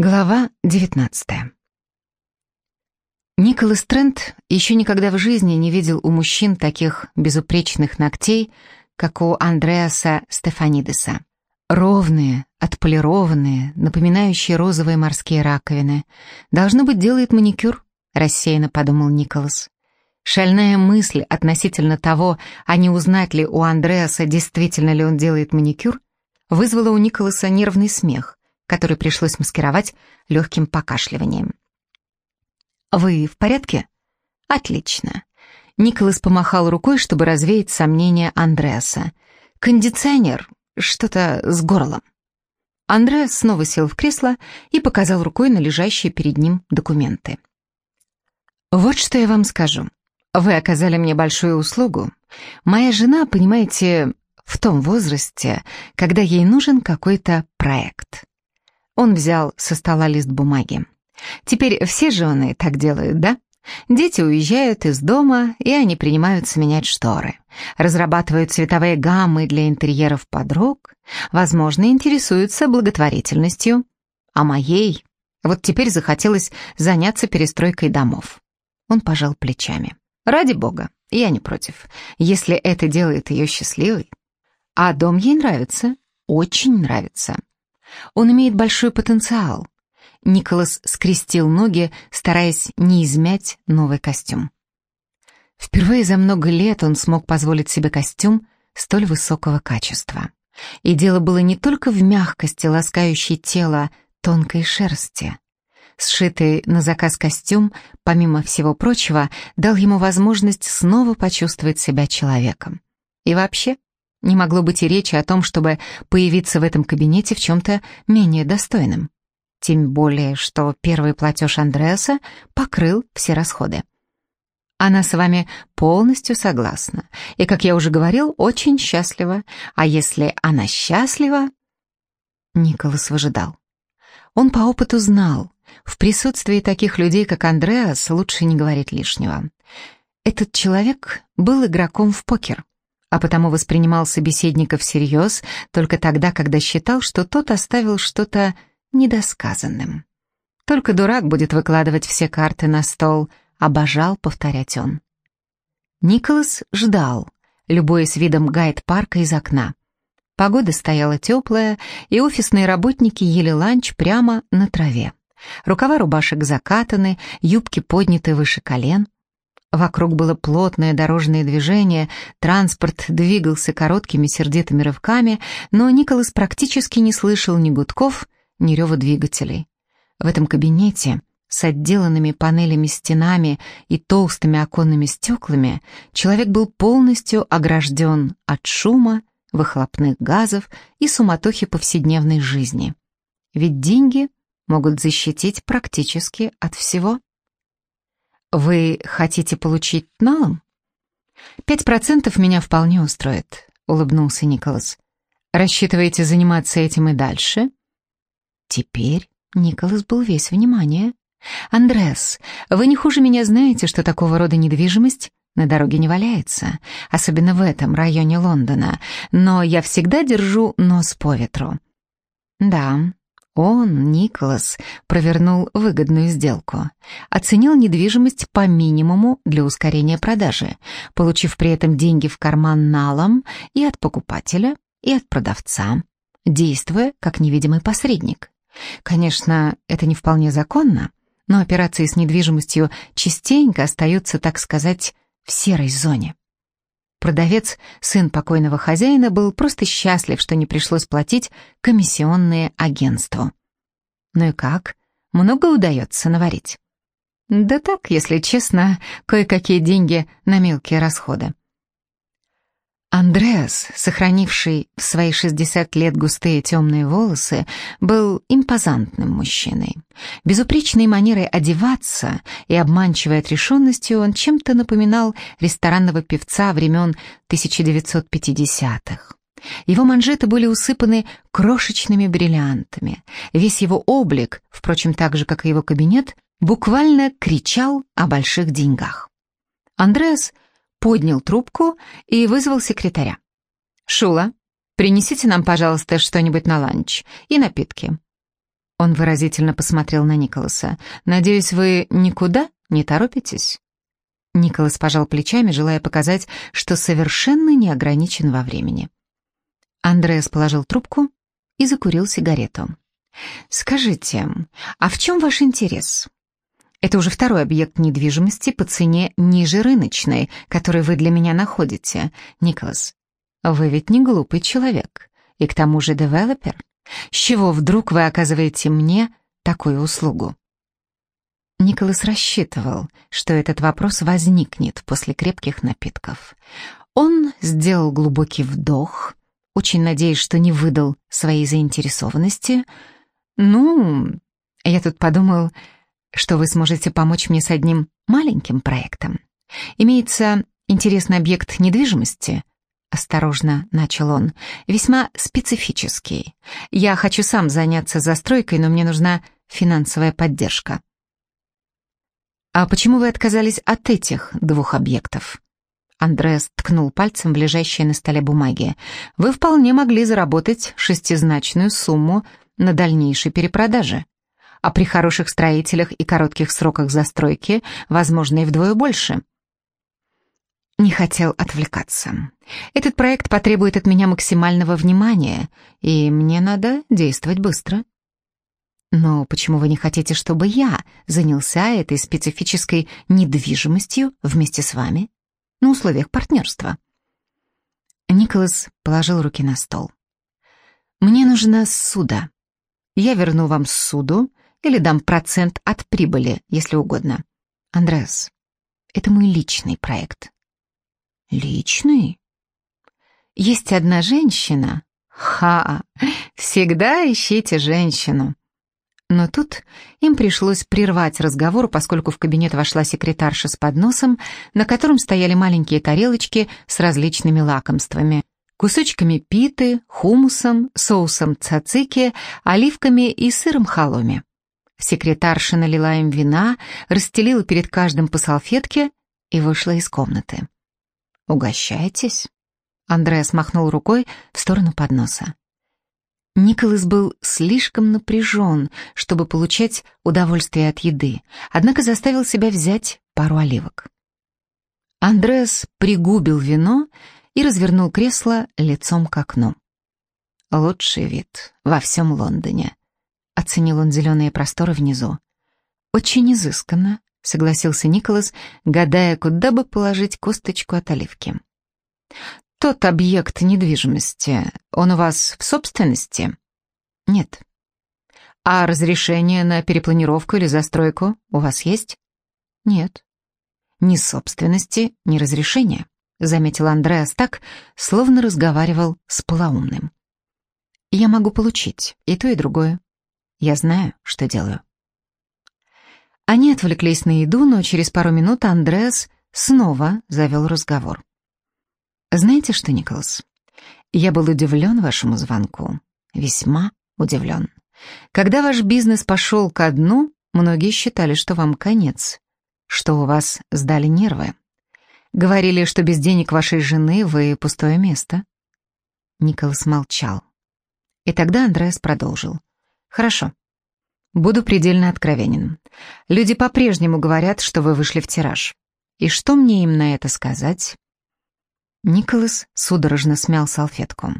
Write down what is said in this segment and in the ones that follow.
Глава 19 Николас Трент еще никогда в жизни не видел у мужчин таких безупречных ногтей, как у Андреаса Стефанидеса. Ровные, отполированные, напоминающие розовые морские раковины. Должно быть, делает маникюр, рассеянно подумал Николас. Шальная мысль относительно того, а не узнать ли у Андреаса, действительно ли он делает маникюр, вызвала у Николаса нервный смех который пришлось маскировать легким покашливанием. «Вы в порядке?» «Отлично». Николас помахал рукой, чтобы развеять сомнения Андреаса. «Кондиционер, что-то с горлом». Андреас снова сел в кресло и показал рукой на лежащие перед ним документы. «Вот что я вам скажу. Вы оказали мне большую услугу. Моя жена, понимаете, в том возрасте, когда ей нужен какой-то проект. Он взял со стола лист бумаги. «Теперь все жены так делают, да? Дети уезжают из дома, и они принимаются менять шторы, разрабатывают цветовые гаммы для интерьеров подруг, возможно, интересуются благотворительностью. А моей вот теперь захотелось заняться перестройкой домов». Он пожал плечами. «Ради бога, я не против, если это делает ее счастливой. А дом ей нравится, очень нравится. Он имеет большой потенциал. Николас скрестил ноги, стараясь не измять новый костюм. Впервые за много лет он смог позволить себе костюм столь высокого качества. И дело было не только в мягкости, ласкающей тело, тонкой шерсти. Сшитый на заказ костюм, помимо всего прочего, дал ему возможность снова почувствовать себя человеком. И вообще, не могло быть и речи о том, чтобы появиться в этом кабинете в чем-то менее достойном. Тем более, что первый платеж Андреаса покрыл все расходы. Она с вами полностью согласна. И, как я уже говорил, очень счастлива. А если она счастлива... Николас выжидал. Он по опыту знал, в присутствии таких людей, как Андреас, лучше не говорить лишнего. Этот человек был игроком в покер а потому воспринимал собеседника всерьез только тогда, когда считал, что тот оставил что-то недосказанным. Только дурак будет выкладывать все карты на стол, обожал повторять он. Николас ждал, любуясь видом гайд-парка из окна. Погода стояла теплая, и офисные работники ели ланч прямо на траве. Рукава рубашек закатаны, юбки подняты выше колен — Вокруг было плотное дорожное движение, транспорт двигался короткими сердитыми рывками, но Николас практически не слышал ни гудков, ни рева двигателей. В этом кабинете с отделанными панелями стенами и толстыми оконными стеклами человек был полностью огражден от шума, выхлопных газов и суматохи повседневной жизни. Ведь деньги могут защитить практически от всего. «Вы хотите получить налом?» «Пять процентов меня вполне устроит», — улыбнулся Николас. «Рассчитываете заниматься этим и дальше?» Теперь Николас был весь внимание. «Андреас, вы не хуже меня знаете, что такого рода недвижимость на дороге не валяется, особенно в этом районе Лондона, но я всегда держу нос по ветру». «Да, он, Николас, провернул выгодную сделку. Оценил недвижимость по минимуму для ускорения продажи, получив при этом деньги в карман налом и от покупателя, и от продавца, действуя как невидимый посредник. Конечно, это не вполне законно, но операции с недвижимостью частенько остаются, так сказать, в серой зоне. Продавец, сын покойного хозяина, был просто счастлив, что не пришлось платить комиссионные агентству. Ну и как? Много удается наварить? Да так, если честно, кое-какие деньги на мелкие расходы. Андреас, сохранивший в свои 60 лет густые темные волосы, был импозантным мужчиной. Безупречной манерой одеваться и обманчивой отрешенностью он чем-то напоминал ресторанного певца времен 1950-х. Его манжеты были усыпаны крошечными бриллиантами. Весь его облик, впрочем, так же, как и его кабинет, буквально кричал о больших деньгах. Андреас поднял трубку и вызвал секретаря. «Шула, принесите нам, пожалуйста, что-нибудь на ланч и напитки». Он выразительно посмотрел на Николаса. «Надеюсь, вы никуда не торопитесь?» Николас пожал плечами, желая показать, что совершенно не ограничен во времени. Андреас положил трубку и закурил сигарету. «Скажите, а в чем ваш интерес? Это уже второй объект недвижимости по цене ниже рыночной, который вы для меня находите, Николас. Вы ведь не глупый человек, и к тому же девелопер. С чего вдруг вы оказываете мне такую услугу?» Николас рассчитывал, что этот вопрос возникнет после крепких напитков. Он сделал глубокий вдох, очень надеясь, что не выдал своей заинтересованности. «Ну, я тут подумал, что вы сможете помочь мне с одним маленьким проектом. Имеется интересный объект недвижимости, Осторожно начал он. «Весьма специфический. Я хочу сам заняться застройкой, но мне нужна финансовая поддержка». «А почему вы отказались от этих двух объектов?» Андреас ткнул пальцем в лежащие на столе бумаги. «Вы вполне могли заработать шестизначную сумму на дальнейшей перепродаже. А при хороших строителях и коротких сроках застройки, возможно, и вдвое больше». Не хотел отвлекаться. Этот проект потребует от меня максимального внимания, и мне надо действовать быстро. Но почему вы не хотите, чтобы я занялся этой специфической недвижимостью вместе с вами на условиях партнерства? Николас положил руки на стол. Мне нужна суда. Я верну вам суду или дам процент от прибыли, если угодно. Андреас, это мой личный проект. Личный? Есть одна женщина. Ха, всегда ищите женщину. Но тут им пришлось прервать разговор, поскольку в кабинет вошла секретарша с подносом, на котором стояли маленькие тарелочки с различными лакомствами. Кусочками питы, хумусом, соусом цацики, оливками и сыром халоми. Секретарша налила им вина, расстелила перед каждым по салфетке и вышла из комнаты. «Угощайтесь», — Андреас махнул рукой в сторону подноса. Николас был слишком напряжен, чтобы получать удовольствие от еды, однако заставил себя взять пару оливок. Андреас пригубил вино и развернул кресло лицом к окну. «Лучший вид во всем Лондоне», — оценил он зеленые просторы внизу. «Очень изысканно», — согласился Николас, гадая, куда бы положить косточку от оливки. Тот объект недвижимости, он у вас в собственности? Нет. А разрешение на перепланировку или застройку у вас есть? Нет. Ни собственности, ни разрешения, заметил Андреас так, словно разговаривал с полоумным. Я могу получить и то, и другое. Я знаю, что делаю. Они отвлеклись на еду, но через пару минут Андреас снова завел разговор. Знаете что, Николас, я был удивлен вашему звонку. Весьма удивлен. Когда ваш бизнес пошел ко дну, многие считали, что вам конец, что у вас сдали нервы. Говорили, что без денег вашей жены вы пустое место. Николас молчал. И тогда Андреас продолжил. Хорошо. Буду предельно откровенен. Люди по-прежнему говорят, что вы вышли в тираж. И что мне им на это сказать? Николас судорожно смял салфетку.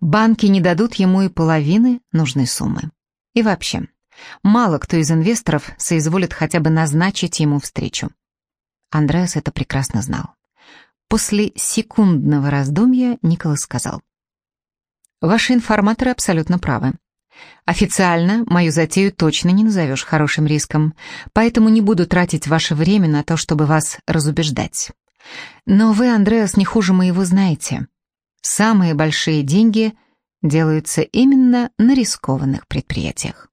Банки не дадут ему и половины нужной суммы. И вообще, мало кто из инвесторов соизволит хотя бы назначить ему встречу. Андреас это прекрасно знал. После секундного раздумья Николас сказал. «Ваши информаторы абсолютно правы. Официально мою затею точно не назовешь хорошим риском, поэтому не буду тратить ваше время на то, чтобы вас разубеждать. Но вы, Андреас, не хуже моего знаете. Самые большие деньги делаются именно на рискованных предприятиях.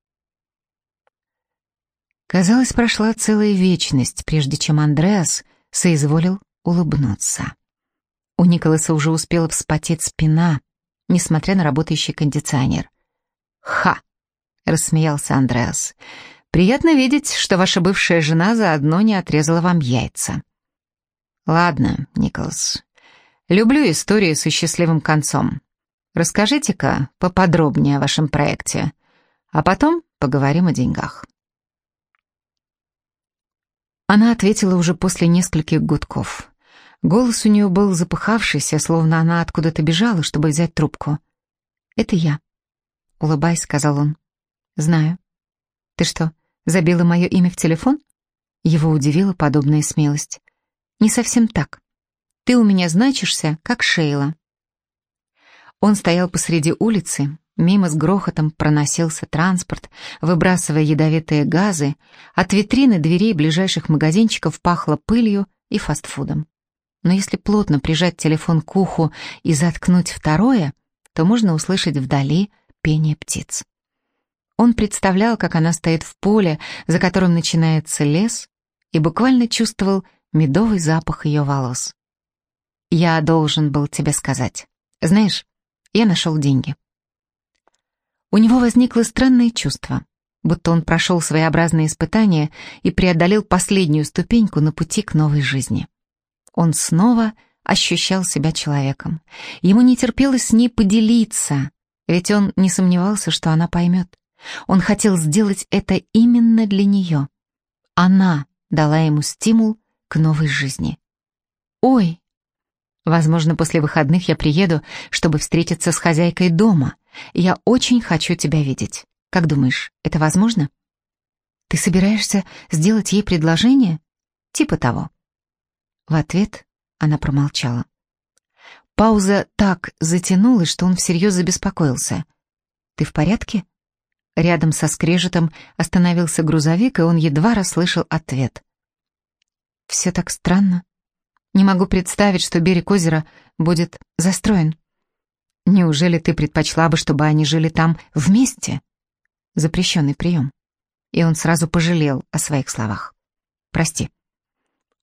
Казалось, прошла целая вечность, прежде чем Андреас соизволил улыбнуться. У Николаса уже успела вспотеть спина, несмотря на работающий кондиционер. «Ха!» — рассмеялся Андреас. «Приятно видеть, что ваша бывшая жена заодно не отрезала вам яйца». Ладно, Николас. Люблю истории со счастливым концом. Расскажите-ка поподробнее о вашем проекте. А потом поговорим о деньгах». Она ответила уже после нескольких гудков. Голос у нее был запыхавшийся, словно она откуда-то бежала, чтобы взять трубку. «Это я», — улыбаясь, сказал он. «Знаю. Ты что, забила мое имя в телефон?» Его удивила подобная смелость. «Не совсем так. Ты у меня значишься, как Шейла». Он стоял посреди улицы, мимо с грохотом проносился транспорт, выбрасывая ядовитые газы, от витрины дверей ближайших магазинчиков пахло пылью и фастфудом. Но если плотно прижать телефон к уху и заткнуть второе, то можно услышать вдали пение птиц. Он представлял, как она стоит в поле, за которым начинается лес, и буквально чувствовал медовый запах ее волос. «Я должен был тебе сказать. Знаешь, я нашел деньги». У него возникло странное чувство, будто он прошел своеобразные испытания и преодолел последнюю ступеньку на пути к новой жизни. Он снова ощущал себя человеком. Ему не терпелось с ней поделиться, ведь он не сомневался, что она поймет. Он хотел сделать это именно для нее. Она дала ему стимул к новой жизни. «Ой!» Возможно, после выходных я приеду, чтобы встретиться с хозяйкой дома. Я очень хочу тебя видеть. Как думаешь, это возможно? Ты собираешься сделать ей предложение? Типа того. В ответ она промолчала. Пауза так затянулась, что он всерьез забеспокоился. «Ты в порядке?» Рядом со скрежетом остановился грузовик, и он едва расслышал ответ. «Все так странно. Не могу представить, что берег озера будет застроен. Неужели ты предпочла бы, чтобы они жили там вместе?» Запрещенный прием. И он сразу пожалел о своих словах. «Прости».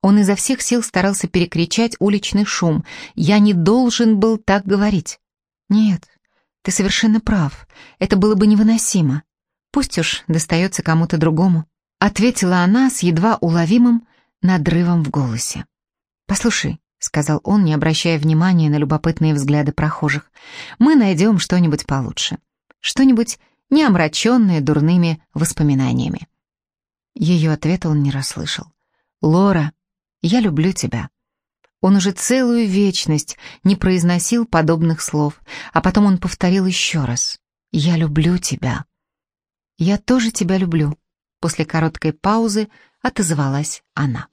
Он изо всех сил старался перекричать уличный шум. «Я не должен был так говорить». «Нет, ты совершенно прав. Это было бы невыносимо. Пусть уж достается кому-то другому», — ответила она с едва уловимым надрывом в голосе. «Послушай», — сказал он, не обращая внимания на любопытные взгляды прохожих, «мы найдем что-нибудь получше. Что-нибудь не омраченное дурными воспоминаниями». Ее ответа он не расслышал. «Лора», «Я люблю тебя». Он уже целую вечность не произносил подобных слов, а потом он повторил еще раз. «Я люблю тебя». «Я тоже тебя люблю», — после короткой паузы отозвалась она.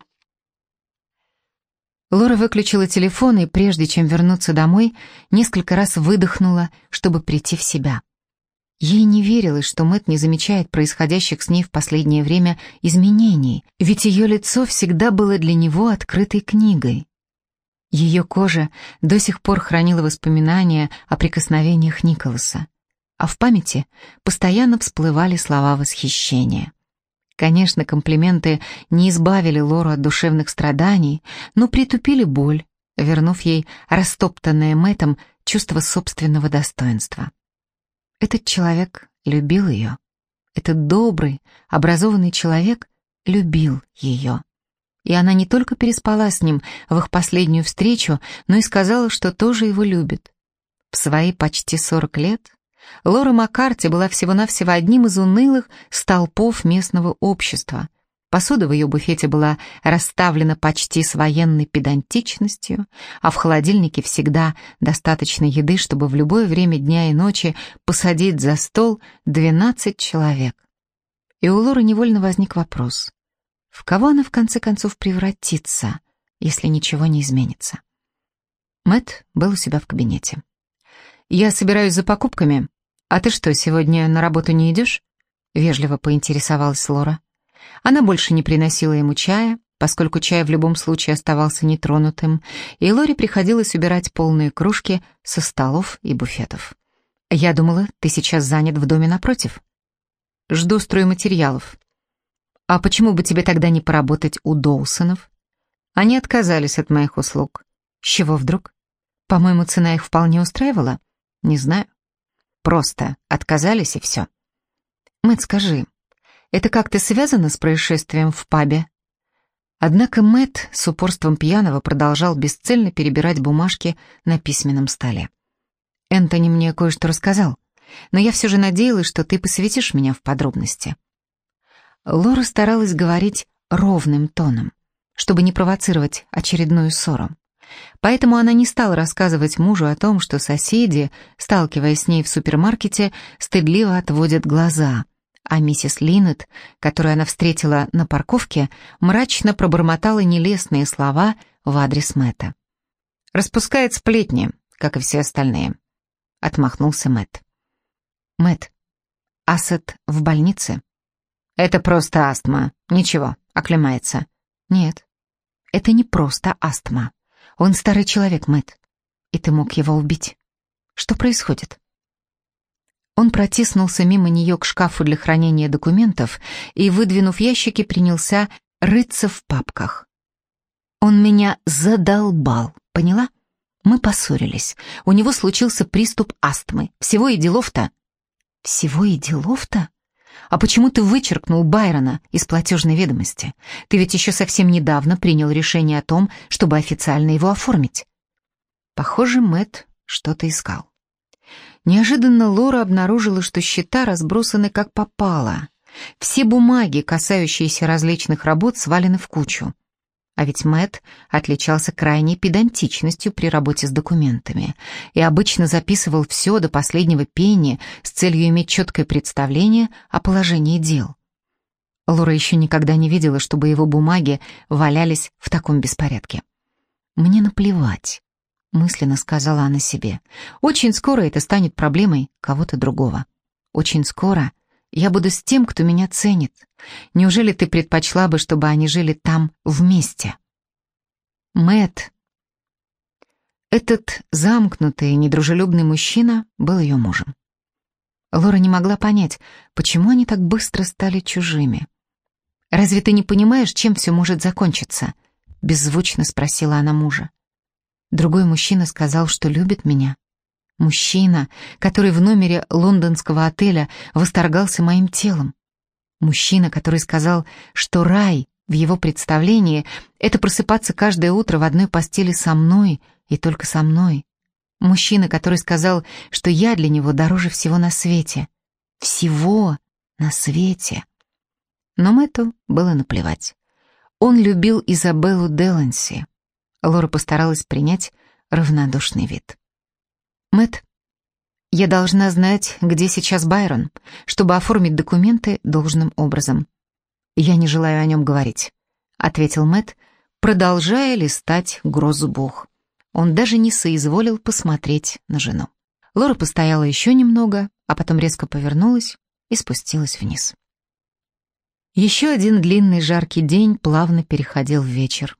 Лора выключила телефон и, прежде чем вернуться домой, несколько раз выдохнула, чтобы прийти в себя. Ей не верилось, что Мэт не замечает происходящих с ней в последнее время изменений, ведь ее лицо всегда было для него открытой книгой. Ее кожа до сих пор хранила воспоминания о прикосновениях Николаса, а в памяти постоянно всплывали слова восхищения. Конечно, комплименты не избавили Лору от душевных страданий, но притупили боль, вернув ей растоптанное Мэтом чувство собственного достоинства. Этот человек любил ее. Этот добрый, образованный человек любил ее. И она не только переспала с ним в их последнюю встречу, но и сказала, что тоже его любит. В свои почти 40 лет Лора Маккарти была всего-навсего одним из унылых столпов местного общества, Посуда в ее буфете была расставлена почти с военной педантичностью, а в холодильнике всегда достаточно еды, чтобы в любое время дня и ночи посадить за стол 12 человек. И у Лоры невольно возник вопрос, в кого она в конце концов превратится, если ничего не изменится? Мэт был у себя в кабинете. «Я собираюсь за покупками. А ты что, сегодня на работу не идешь?» Вежливо поинтересовалась Лора. Она больше не приносила ему чая, поскольку чай в любом случае оставался нетронутым, и Лори приходилось убирать полные кружки со столов и буфетов. «Я думала, ты сейчас занят в доме напротив». «Жду стройматериалов». «А почему бы тебе тогда не поработать у Доусонов?» Они отказались от моих услуг. С чего вдруг? По-моему, цена их вполне устраивала. Не знаю. Просто отказались и все. Мэтт, скажи, это как-то связано с происшествием в пабе? Однако Мэт с упорством пьяного продолжал бесцельно перебирать бумажки на письменном столе. Энтони мне кое-что рассказал. но я все же надеялась, что ты посвятишь меня в подробности». Лора старалась говорить ровным тоном, чтобы не провоцировать очередную ссору. Поэтому она не стала рассказывать мужу о том, что соседи, сталкиваясь с ней в супермаркете, стыдливо отводят глаза, а миссис Линнет, которую она встретила на парковке, мрачно пробормотала нелестные слова в адрес Мэтта. «Распускает сплетни, как и все остальные», — отмахнулся Мэтт. «Мэтт, Асет в больнице?» «Это просто астма. Ничего, оклемается». «Нет, это не просто астма. Он старый человек, Мэтт, и ты мог его убить. Что происходит?» Он протиснулся мимо нее к шкафу для хранения документов и, выдвинув ящики, принялся рыться в папках. Он меня задолбал, поняла? Мы поссорились. У него случился приступ астмы. Всего и делов-то. Всего и делов-то? А почему ты вычеркнул Байрона из платежной ведомости? Ты ведь еще совсем недавно принял решение о том, чтобы официально его оформить. Похоже, Мэт что-то искал. Неожиданно Лора обнаружила, что счета разбросаны как попало. Все бумаги, касающиеся различных работ, свалены в кучу. А ведь Мэт отличался крайней педантичностью при работе с документами и обычно записывал все до последнего пени с целью иметь четкое представление о положении дел. Лора еще никогда не видела, чтобы его бумаги валялись в таком беспорядке. «Мне наплевать», — мысленно сказала она себе. «Очень скоро это станет проблемой кого-то другого. Очень скоро я буду с тем, кто меня ценит. Неужели ты предпочла бы, чтобы они жили там вместе? Мэт. Этот замкнутый, недружелюбный мужчина был ее мужем. Лора не могла понять, почему они так быстро стали чужими. «Разве ты не понимаешь, чем все может закончиться?» — беззвучно спросила она мужа. Другой мужчина сказал, что любит меня. Мужчина, который в номере лондонского отеля восторгался моим телом. Мужчина, который сказал, что рай в его представлении — это просыпаться каждое утро в одной постели со мной и только со мной. Мужчина, который сказал, что я для него дороже всего на свете. Всего на свете. Но Мэтту было наплевать. Он любил Изабеллу Деланси. Лора постаралась принять равнодушный вид. Мэт, я должна знать, где сейчас Байрон, чтобы оформить документы должным образом. Я не желаю о нем говорить, ответил Мэт, продолжая листать грозу бог. Он даже не соизволил посмотреть на жену. Лора постояла еще немного, а потом резко повернулась и спустилась вниз. Еще один длинный жаркий день плавно переходил в вечер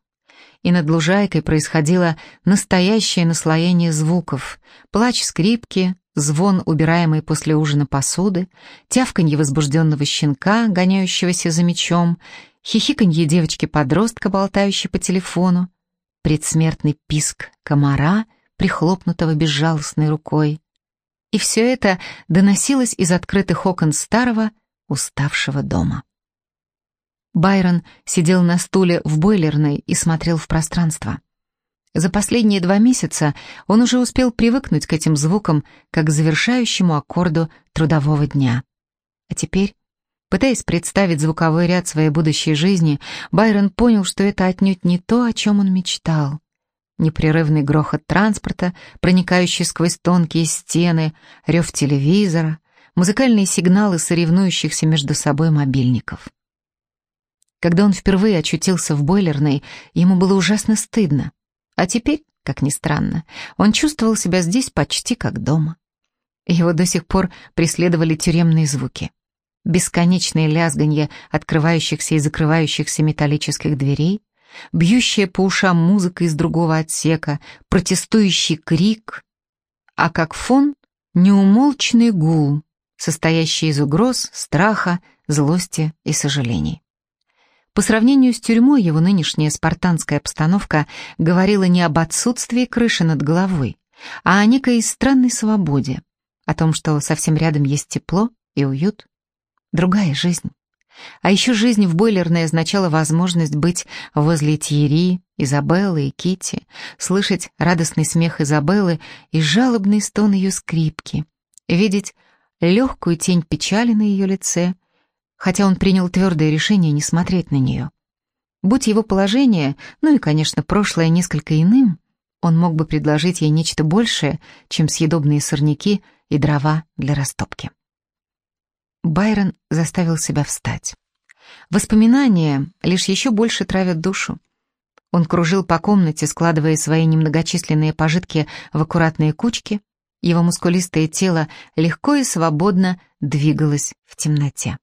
и над лужайкой происходило настоящее наслоение звуков, плач скрипки, звон убираемой после ужина посуды, тявканье возбужденного щенка, гоняющегося за мечом, хихиканье девочки-подростка, болтающей по телефону, предсмертный писк комара, прихлопнутого безжалостной рукой. И все это доносилось из открытых окон старого, уставшего дома. Байрон сидел на стуле в бойлерной и смотрел в пространство. За последние два месяца он уже успел привыкнуть к этим звукам, как к завершающему аккорду трудового дня. А теперь, пытаясь представить звуковой ряд своей будущей жизни, Байрон понял, что это отнюдь не то, о чем он мечтал. Непрерывный грохот транспорта, проникающий сквозь тонкие стены, рев телевизора, музыкальные сигналы соревнующихся между собой мобильников. Когда он впервые очутился в бойлерной, ему было ужасно стыдно. А теперь, как ни странно, он чувствовал себя здесь почти как дома. Его до сих пор преследовали тюремные звуки. Бесконечное лязганье открывающихся и закрывающихся металлических дверей, бьющая по ушам музыка из другого отсека, протестующий крик, а как фон — неумолчный гул, состоящий из угроз, страха, злости и сожалений. По сравнению с тюрьмой его нынешняя спартанская обстановка говорила не об отсутствии крыши над головой, а о некой странной свободе, о том, что совсем рядом есть тепло и уют. Другая жизнь. А еще жизнь в бойлерной означала возможность быть возле Тьерри, Изабеллы и Кити, слышать радостный смех Изабеллы и жалобный стон ее скрипки, видеть легкую тень печали на ее лице, хотя он принял твердое решение не смотреть на нее. Будь его положение, ну и, конечно, прошлое несколько иным, он мог бы предложить ей нечто большее, чем съедобные сорняки и дрова для растопки. Байрон заставил себя встать. Воспоминания лишь еще больше травят душу. Он кружил по комнате, складывая свои немногочисленные пожитки в аккуратные кучки. Его мускулистое тело легко и свободно двигалось в темноте.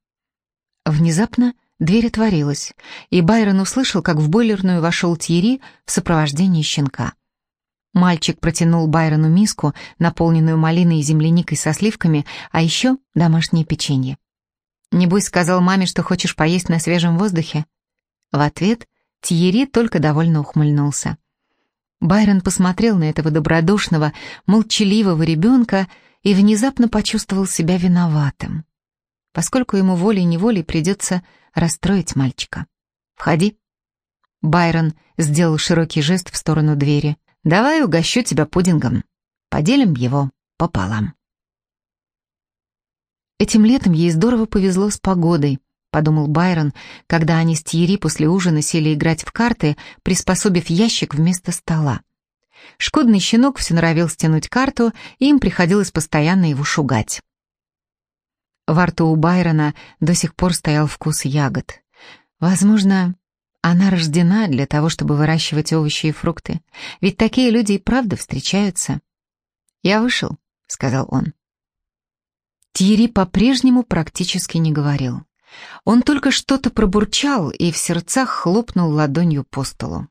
Внезапно дверь отворилась, и Байрон услышал, как в бойлерную вошел Тьерри в сопровождении щенка. Мальчик протянул Байрону миску, наполненную малиной и земляникой со сливками, а еще домашнее печенье. «Небось, сказал маме, что хочешь поесть на свежем воздухе?» В ответ Тьерри только довольно ухмыльнулся. Байрон посмотрел на этого добродушного, молчаливого ребенка и внезапно почувствовал себя виноватым, поскольку ему волей-неволей придется расстроить мальчика. «Входи». Байрон сделал широкий жест в сторону двери. «Давай угощу тебя пудингом. Поделим его пополам». Этим летом ей здорово повезло с погодой, подумал Байрон, когда они с Тьерри после ужина сели играть в карты, приспособив ящик вместо стола. Шкодный щенок все норовил стянуть карту, и им приходилось постоянно его шугать. Во рту у Байрона до сих пор стоял вкус ягод. Возможно, она рождена для того, чтобы выращивать овощи и фрукты. Ведь такие люди и правда встречаются. «Я вышел», — сказал он. Тьерри по-прежнему практически не говорил. Он только что-то пробурчал и в сердцах хлопнул ладонью по столу.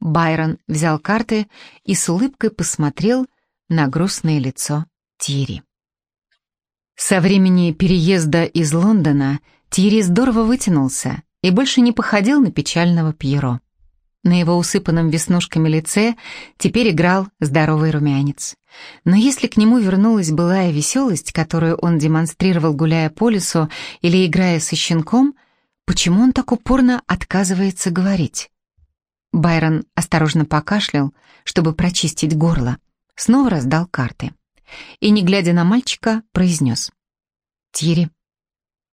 Байрон взял карты и с улыбкой посмотрел на грустное лицо Тьерри. Со времени переезда из Лондона Тьерри здорово вытянулся и больше не походил на печального Пьеро. На его усыпанном веснушками лице теперь играл здоровый румянец. Но если к нему вернулась былая веселость, которую он демонстрировал, гуляя по лесу или играя со щенком, почему он так упорно отказывается говорить? Байрон осторожно покашлял, чтобы прочистить горло, снова раздал карты. И, не глядя на мальчика, произнес. «Тири,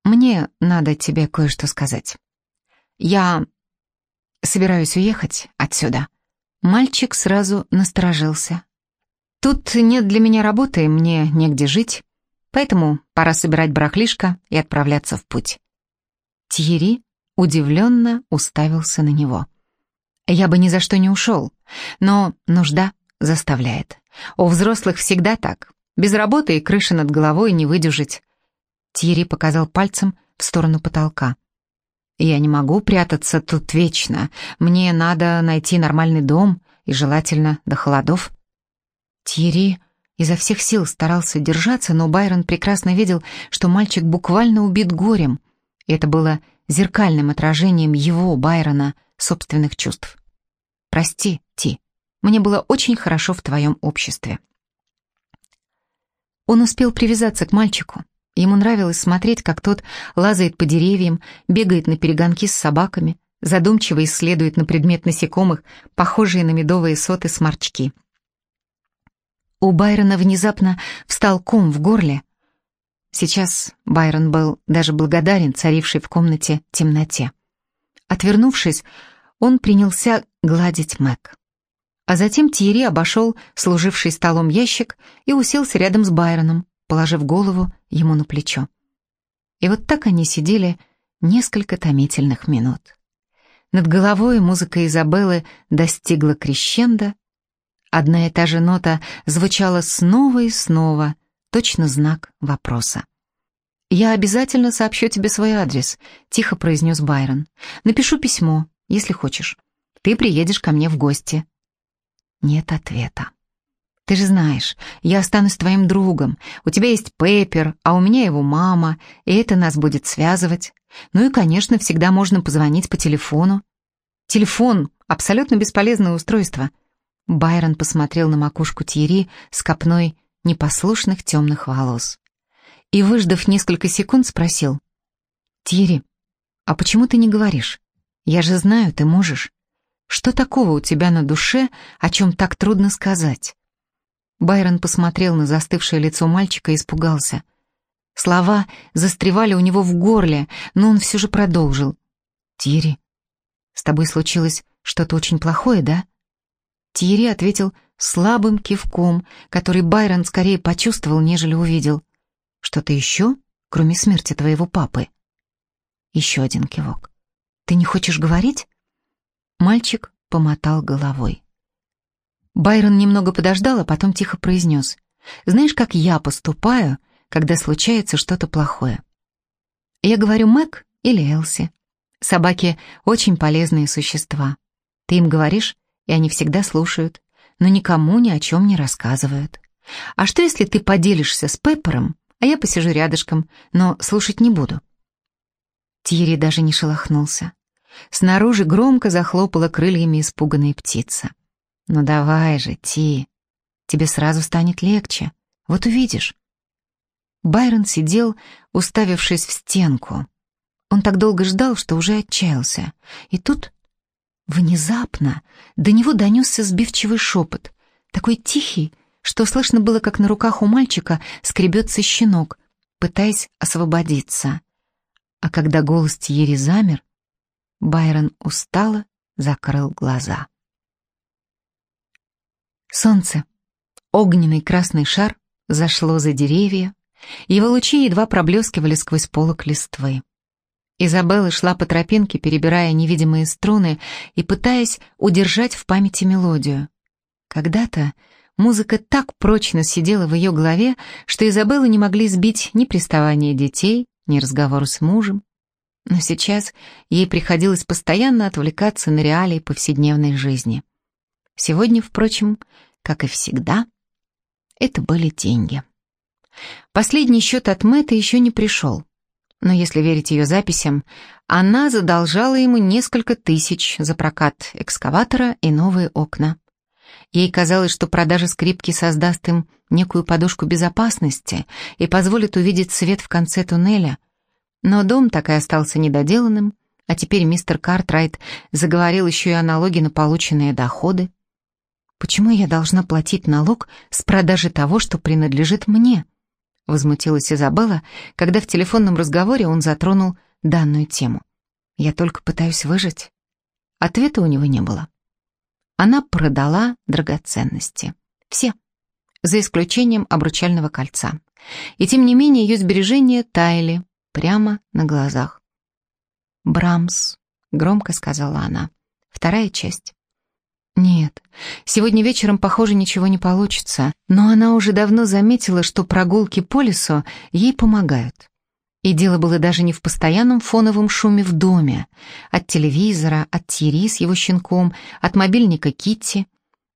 мне надо тебе кое-что сказать. Я собираюсь уехать отсюда». Мальчик сразу насторожился. «Тут нет для меня работы, мне негде жить, поэтому пора собирать барахлишко и отправляться в путь». Тьерри удивленно уставился на него. «Я бы ни за что не ушел, но нужда заставляет. У взрослых всегда так. Без работы и крыши над головой не выдержать». Тьерри показал пальцем в сторону потолка. Я не могу прятаться тут вечно. Мне надо найти нормальный дом, и желательно до холодов. Тири изо всех сил старался держаться, но Байрон прекрасно видел, что мальчик буквально убит горем. Это было зеркальным отражением его, Байрона, собственных чувств. «Прости, Ти, мне было очень хорошо в твоем обществе». Он успел привязаться к мальчику, Ему нравилось смотреть, как тот лазает по деревьям, бегает на перегонки с собаками, задумчиво исследует на предмет насекомых, похожие на медовые соты сморчки. У Байрона внезапно встал ком в горле. Сейчас Байрон был даже благодарен царившей в комнате темноте. Отвернувшись, он принялся гладить Мэг. А затем Тьерри обошел служивший столом ящик и уселся рядом с Байроном, положив голову ему на плечо. И вот так они сидели несколько томительных минут. Над головой музыка Изабеллы достигла крещенда. Одна и та же нота звучала снова и снова, точно знак вопроса. «Я обязательно сообщу тебе свой адрес», — тихо произнес Байрон. «Напишу письмо, если хочешь. Ты приедешь ко мне в гости». Нет ответа. Ты же знаешь, я останусь твоим другом. У тебя есть Пеппер, а у меня его мама, и это нас будет связывать. Ну и, конечно, всегда можно позвонить по телефону. Телефон — абсолютно бесполезное устройство. Байрон посмотрел на макушку Тьерри с копной непослушных темных волос. И, выждав несколько секунд, спросил. «Тьерри, а почему ты не говоришь? Я же знаю, ты можешь. Что такого у тебя на душе, о чем так трудно сказать?» Байрон посмотрел на застывшее лицо мальчика и испугался. Слова застревали у него в горле, но он все же продолжил. «Тири, с тобой случилось что-то очень плохое, да?» Тири ответил слабым кивком, который Байрон скорее почувствовал, нежели увидел. «Что-то еще, кроме смерти твоего папы?» Еще один кивок. «Ты не хочешь говорить?» Мальчик помотал головой. Байрон немного подождал, а потом тихо произнес. «Знаешь, как я поступаю, когда случается что-то плохое?» Я говорю Мэг или Элси. Собаки — очень полезные существа. Ты им говоришь, и они всегда слушают, но никому ни о чем не рассказывают. А что, если ты поделишься с Пеппером, а я посижу рядышком, но слушать не буду?» Тири даже не шелохнулся. Снаружи громко захлопала крыльями испуганная птица. «Ну давай же, Ти, тебе сразу станет легче, вот увидишь». Байрон сидел, уставившись в стенку. Он так долго ждал, что уже отчаялся. И тут, внезапно, до него донесся сбивчивый шепот, такой тихий, что слышно было, как на руках у мальчика скребется щенок, пытаясь освободиться. А когда голос Тьери замер, Байрон устало закрыл глаза. Солнце, огненный красный шар, зашло за деревья, его лучи едва проблескивали сквозь полок листвы. Изабелла шла по тропинке, перебирая невидимые струны и пытаясь удержать в памяти мелодию. Когда-то музыка так прочно сидела в ее голове, что Изабеллу не могли сбить ни приставания детей, ни разговор с мужем. Но сейчас ей приходилось постоянно отвлекаться на реалии повседневной жизни. Сегодня, впрочем, как и всегда, это были деньги. Последний счет от Мэтта еще не пришел. Но если верить ее записям, она задолжала ему несколько тысяч за прокат экскаватора и новые окна. Ей казалось, что продажа скрипки создаст им некую подушку безопасности и позволит увидеть свет в конце туннеля — но дом так и остался недоделанным, а теперь мистер Картрайт заговорил еще и о налоге на полученные доходы. «Почему я должна платить налог с продажи того, что принадлежит мне?» Возмутилась Изабелла, когда в телефонном разговоре он затронул данную тему. «Я только пытаюсь выжить». Ответа у него не было. Она продала драгоценности. Все, за исключением обручального кольца. И тем не менее ее сбережения таяли, прямо на глазах. «Брамс», — громко сказала она. «Вторая часть». Нет, сегодня вечером, похоже, ничего не получится, но она уже давно заметила, что прогулки по лесу ей помогают. И дело было даже не в постоянном фоновом шуме в доме, от телевизора, от Тири с его щенком, от мобильника Китти.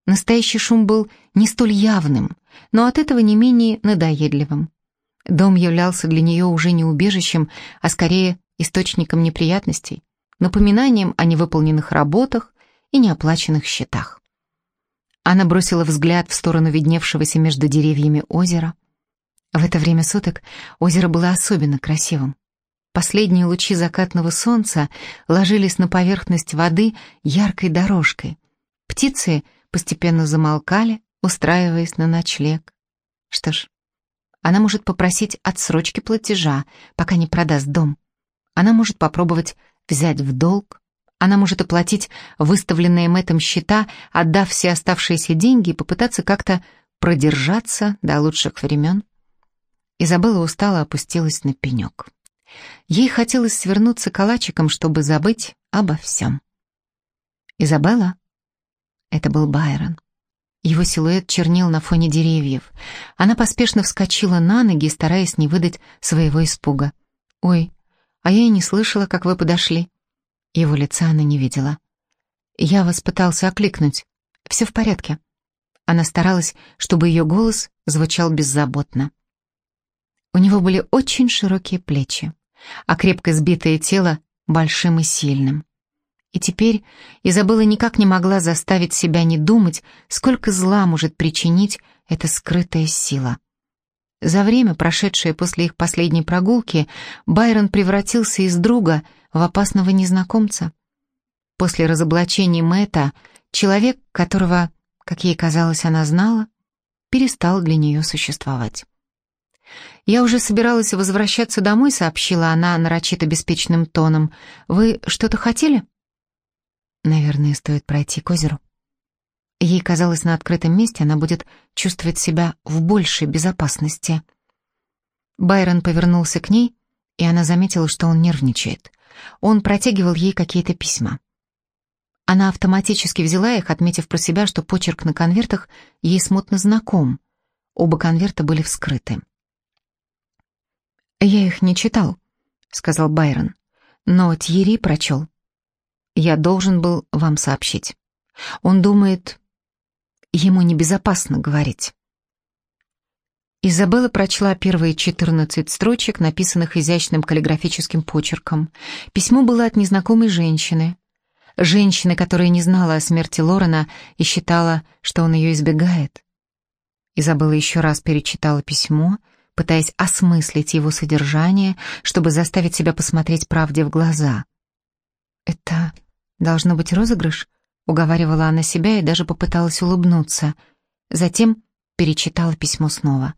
Настоящий шум был не столь явным, но от этого не менее надоедливым. Дом являлся для нее уже не убежищем, а скорее источником неприятностей, напоминанием о невыполненных работах и неоплаченных счетах. Она бросила взгляд в сторону видневшегося между деревьями озера. В это время суток озеро было особенно красивым. Последние лучи закатного солнца ложились на поверхность воды яркой дорожкой. Птицы постепенно замолкали, устраиваясь на ночлег. Что ж, она может попросить отсрочки платежа, пока не продаст дом. Она может попробовать взять в долг. Она может оплатить выставленные Мэттом счета, отдав все оставшиеся деньги и попытаться как-то продержаться до лучших времен. Изабелла устало опустилась на пенек. Ей хотелось свернуться калачиком, чтобы забыть обо всем. «Изабелла?» Это был Байрон. Его силуэт чернел на фоне деревьев. Она поспешно вскочила на ноги, стараясь не выдать своего испуга. «Ой, а я и не слышала, как вы подошли». Его лица она не видела. «Я вас пытался окликнуть. Все в порядке». Она старалась, чтобы ее голос звучал беззаботно. У него были очень широкие плечи, а крепко сбитое тело большим и сильным. И теперь Изабелла никак не могла заставить себя не думать, сколько зла может причинить эта скрытая сила. За время, прошедшее после их последней прогулки, Байрон превратился из друга в опасного незнакомца. После разоблачения Мэтта человек, которого, как ей казалось, она знала, перестал для нее существовать. «Я уже собиралась возвращаться домой», — сообщила она нарочито беспечным тоном. «Вы что-то хотели?» «Наверное, стоит пройти к озеру». Ей казалось, на открытом месте она будет чувствовать себя в большей безопасности. Байрон повернулся к ней, и она заметила, что он нервничает. Он протягивал ей какие-то письма. Она автоматически взяла их, отметив про себя, что почерк на конвертах ей смутно знаком. Оба конверта были вскрыты. «Я их не читал», — сказал Байрон, — «но Тьерри прочел. Я должен был вам сообщить. Он думает, ему небезопасно говорить». Изабелла прочла первые 14 строчек, написанных изящным каллиграфическим почерком. Письмо было от незнакомой женщины. Женщины, которая не знала о смерти Лорена и считала, что он ее избегает. Изабелла еще раз перечитала письмо, пытаясь осмыслить его содержание, чтобы заставить себя посмотреть правде в глаза. «Это должно быть розыгрыш?» — уговаривала она себя и даже попыталась улыбнуться. Затем перечитала письмо снова.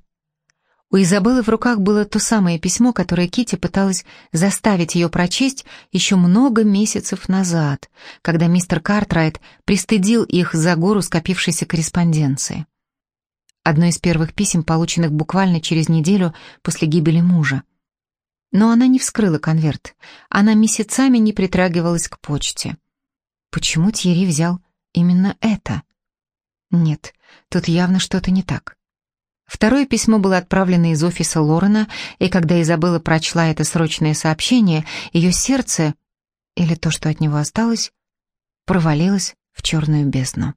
У Изабеллы в руках было то самое письмо, которое Кити пыталась заставить ее прочесть еще много месяцев назад, когда мистер Картрайт пристыдил их за гору скопившейся корреспонденции. Одно из первых писем, полученных буквально через неделю после гибели мужа. Но она не вскрыла конверт, она месяцами не притрагивалась к почте. Почему Тьерри взял именно это? Нет, тут явно что-то не так. Второе письмо было отправлено из офиса Лорена, и когда Изабелла прочла это срочное сообщение, ее сердце, или то, что от него осталось, провалилось в черную бездну.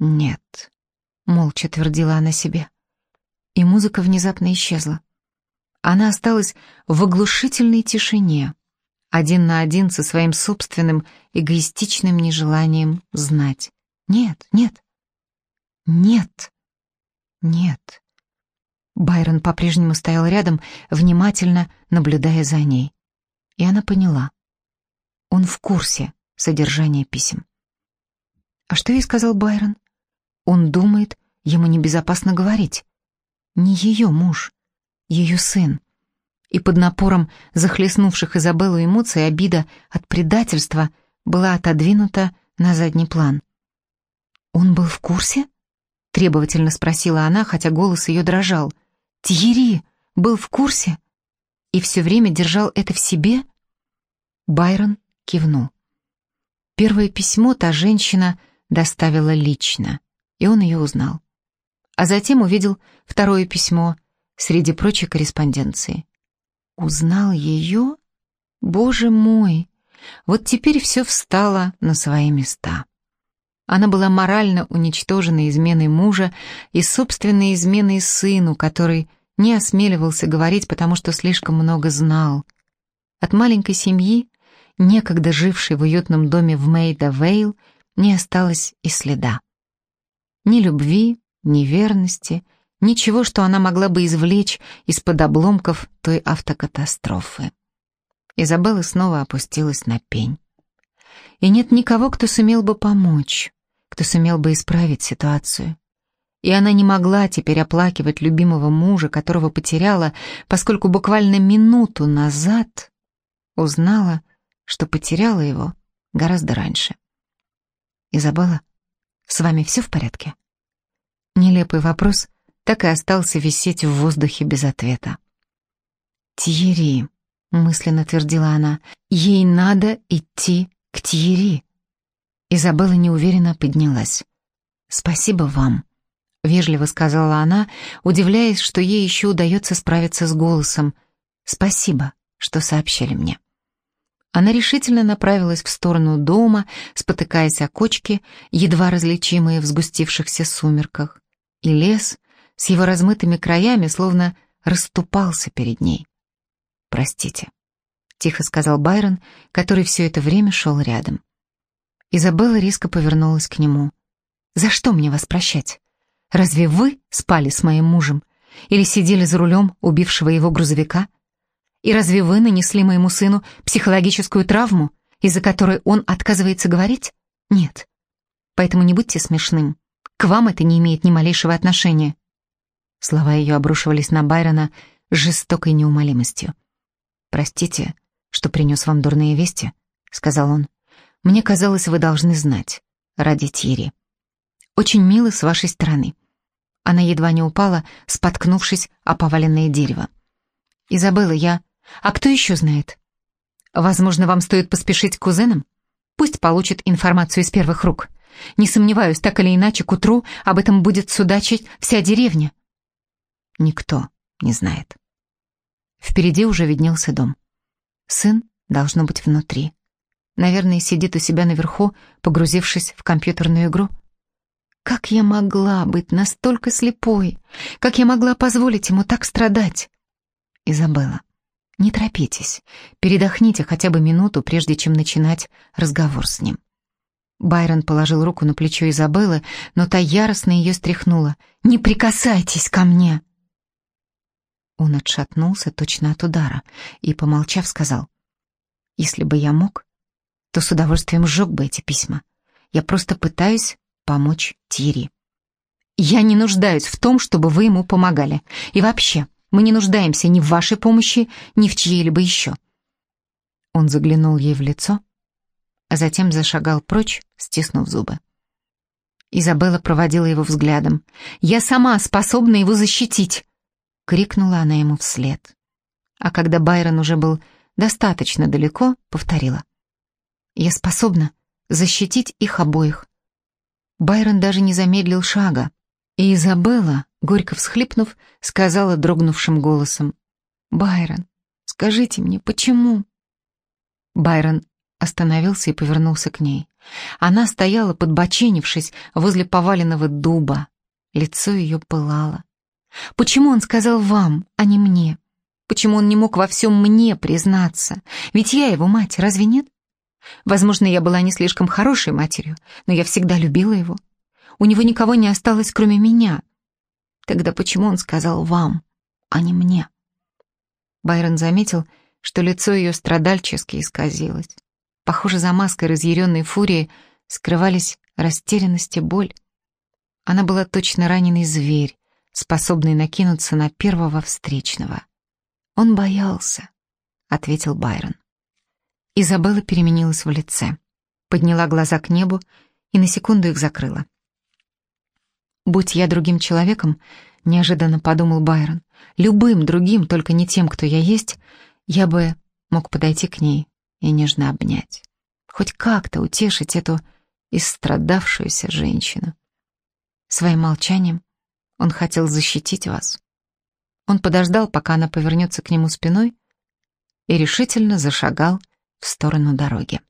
«Нет», — молча твердила она себе. И музыка внезапно исчезла. Она осталась в оглушительной тишине, один на один со своим собственным эгоистичным нежеланием знать. «Нет, нет, нет». Нет. Байрон по-прежнему стоял рядом, внимательно наблюдая за ней. И она поняла. Он в курсе содержания писем. А что ей сказал Байрон? Он думает, ему небезопасно говорить. Не ее муж, ее сын. И под напором захлестнувших Изабеллу эмоций обида от предательства была отодвинута на задний план. Он был в курсе? Требовательно спросила она, хотя голос ее дрожал. «Тьерри был в курсе? И все время держал это в себе?» Байрон кивнул. Первое письмо та женщина доставила лично, и он ее узнал. А затем увидел второе письмо среди прочей корреспонденции. Узнал ее? Боже мой! Вот теперь все встало на свои места. Она была морально уничтожена изменой мужа и собственной изменой сыну, который не осмеливался говорить, потому что слишком много знал. От маленькой семьи, некогда жившей в уютном доме в Мейда-Вейл, не осталось и следа. Ни любви, ни верности, ничего, что она могла бы извлечь из-под обломков той автокатастрофы. Изабелла снова опустилась на пень и нет никого, кто сумел бы помочь, кто сумел бы исправить ситуацию. И она не могла теперь оплакивать любимого мужа, которого потеряла, поскольку буквально минуту назад узнала, что потеряла его гораздо раньше. «Изабелла, с вами все в порядке?» Нелепый вопрос так и остался висеть в воздухе без ответа. «Тьерри», — мысленно твердила она, — «ей надо идти к Тьерри. Изабелла неуверенно поднялась. «Спасибо вам», — вежливо сказала она, удивляясь, что ей еще удается справиться с голосом. «Спасибо, что сообщили мне». Она решительно направилась в сторону дома, спотыкаясь о кочки, едва различимые в сгустившихся сумерках. И лес с его размытыми краями словно расступался перед ней. «Простите», тихо сказал Байрон, который все это время шел рядом. Изабелла резко повернулась к нему. «За что мне вас прощать? Разве вы спали с моим мужем? Или сидели за рулем убившего его грузовика? И разве вы нанесли моему сыну психологическую травму, из-за которой он отказывается говорить? Нет. Поэтому не будьте смешным. К вам это не имеет ни малейшего отношения». Слова ее обрушивались на Байрона с жестокой неумолимостью. «Простите, что принес вам дурные вести», — сказал он. «Мне казалось, вы должны знать. Ради Тири. Очень мило с вашей стороны». Она едва не упала, споткнувшись о поваленное дерево. «Изабелла, я... А кто еще знает?» «Возможно, вам стоит поспешить к кузенам? Пусть получит информацию из первых рук. Не сомневаюсь, так или иначе, к утру об этом будет судачить вся деревня». Никто не знает. Впереди уже виднелся дом. Сын должно быть внутри. Наверное, сидит у себя наверху, погрузившись в компьютерную игру. Как я могла быть настолько слепой? Как я могла позволить ему так страдать? Изабелла, не торопитесь. Передохните хотя бы минуту, прежде чем начинать разговор с ним. Байрон положил руку на плечо Изабеллы, но та яростно ее стряхнула. «Не прикасайтесь ко мне!» Он отшатнулся точно от удара и, помолчав, сказал, «Если бы я мог, то с удовольствием сжег бы эти письма. Я просто пытаюсь помочь Тири. Я не нуждаюсь в том, чтобы вы ему помогали. И вообще, мы не нуждаемся ни в вашей помощи, ни в чьей-либо еще». Он заглянул ей в лицо, а затем зашагал прочь, стиснув зубы. Изабелла проводила его взглядом. «Я сама способна его защитить!» — крикнула она ему вслед. А когда Байрон уже был достаточно далеко, повторила. «Я способна защитить их обоих». Байрон даже не замедлил шага, и Изабелла, горько всхлипнув, сказала дрогнувшим голосом. «Байрон, скажите мне, почему?» Байрон остановился и повернулся к ней. Она стояла, подбоченившись, возле поваленного дуба. Лицо ее пылало. Почему он сказал вам, а не мне? Почему он не мог во всем мне признаться? Ведь я его мать, разве нет? Возможно, я была не слишком хорошей матерью, но я всегда любила его. У него никого не осталось, кроме меня. Тогда почему он сказал вам, а не мне? Байрон заметил, что лицо ее страдальчески исказилось. Похоже, за маской разъяренной фурии скрывались растерянность и боль. Она была точно раненый зверь, способный накинуться на первого встречного. «Он боялся», — ответил Байрон. Изабелла переменилась в лице, подняла глаза к небу и на секунду их закрыла. «Будь я другим человеком», — неожиданно подумал Байрон, «любым другим, только не тем, кто я есть, я бы мог подойти к ней и нежно обнять, хоть как-то утешить эту истрадавшуюся женщину. Своим молчанием он хотел защитить вас. Он подождал, пока она повернется к нему спиной, и решительно зашагал в сторону дороги.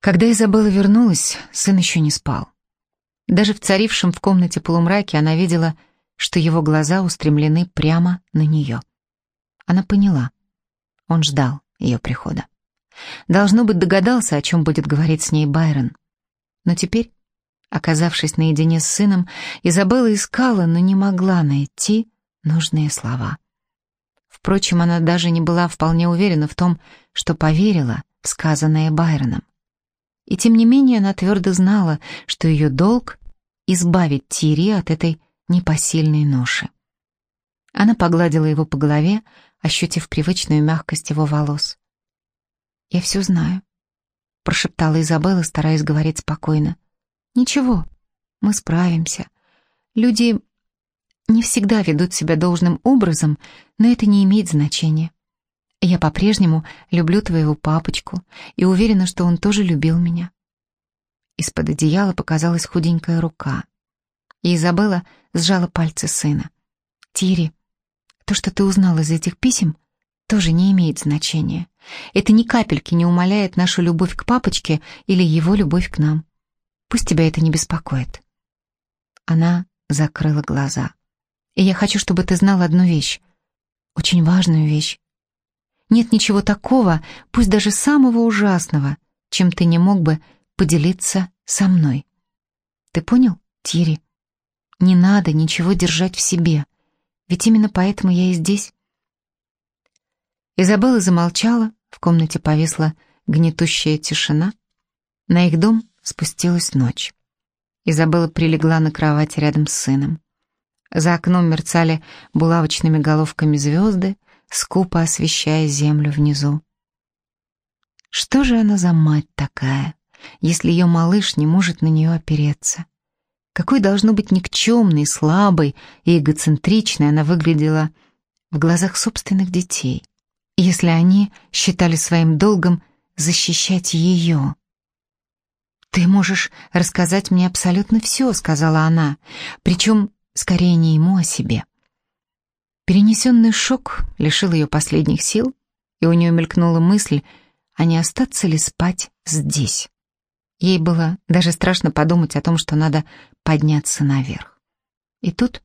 Когда Изабелла вернулась, сын еще не спал. Даже в царившем в комнате полумраке она видела, что его глаза устремлены прямо на нее. Она поняла. Он ждал ее прихода. Должно быть, догадался, о чем будет говорить с ней Байрон. Но теперь Оказавшись наедине с сыном, Изабелла искала, но не могла найти нужные слова. Впрочем, она даже не была вполне уверена в том, что поверила в сказанное Байроном. И тем не менее она твердо знала, что ее долг — избавить Тири от этой непосильной ноши. Она погладила его по голове, ощутив привычную мягкость его волос. «Я все знаю», — прошептала Изабелла, стараясь говорить спокойно. Ничего, мы справимся. Люди не всегда ведут себя должным образом, но это не имеет значения. Я по-прежнему люблю твоего папочку и уверена, что он тоже любил меня. Из-под одеяла показалась худенькая рука, и Изабелла сжала пальцы сына. «Тири, то, что ты узнал из этих писем, тоже не имеет значения. Это ни капельки не умаляет нашу любовь к папочке или его любовь к нам. Пусть тебя это не беспокоит. Она закрыла глаза. И я хочу, чтобы ты знал одну вещь. Очень важную вещь. Нет ничего такого, пусть даже самого ужасного, чем ты не мог бы поделиться со мной. Ты понял, Тири? Не надо ничего держать в себе, ведь именно поэтому я и здесь. Изабелла замолчала, в комнате повисла гнетущая тишина. На их дом спустилась ночь. Изабелла прилегла на кровать рядом с сыном. За окном мерцали булавочными головками звезды, скупо освещая землю внизу. Что же она за мать такая, если ее малыш не может на нее опереться? Какой должно быть никчемной, слабой и эгоцентричной она выглядела в глазах собственных детей, если они считали своим долгом защищать ее. «Ты можешь рассказать мне абсолютно все», — сказала она, причем скорее не ему, а себе. Перенесенный шок лишил ее последних сил, и у нее мелькнула мысль, а не остаться ли спать здесь. Ей было даже страшно подумать о том, что надо подняться наверх. И тут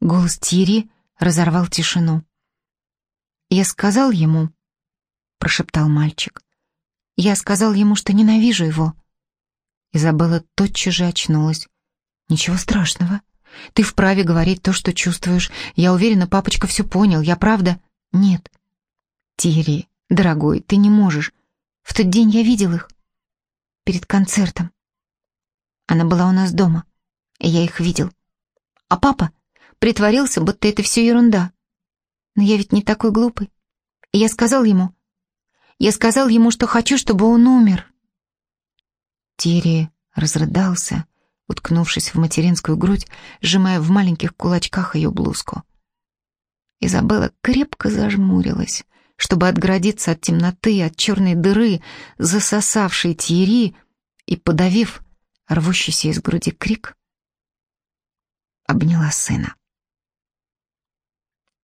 голос Тири разорвал тишину. «Я сказал ему...» — прошептал мальчик. «Я сказал ему, что ненавижу его». Изабелла тотчас же очнулась. «Ничего страшного. Ты вправе говорить то, что чувствуешь. Я уверена, папочка все понял. Я правда...» «Нет». «Тири, дорогой, ты не можешь. В тот день я видел их. Перед концертом. Она была у нас дома, и я их видел. А папа притворился, будто это все ерунда. Но я ведь не такой глупый. И я сказал ему... Я сказал ему, что хочу, чтобы он умер. Тири разрыдался, уткнувшись в материнскую грудь, сжимая в маленьких кулачках ее блузку. Изабелла крепко зажмурилась, чтобы отгородиться от темноты, от черной дыры, засосавшей Тьери и, подавив рвущийся из груди крик, обняла сына.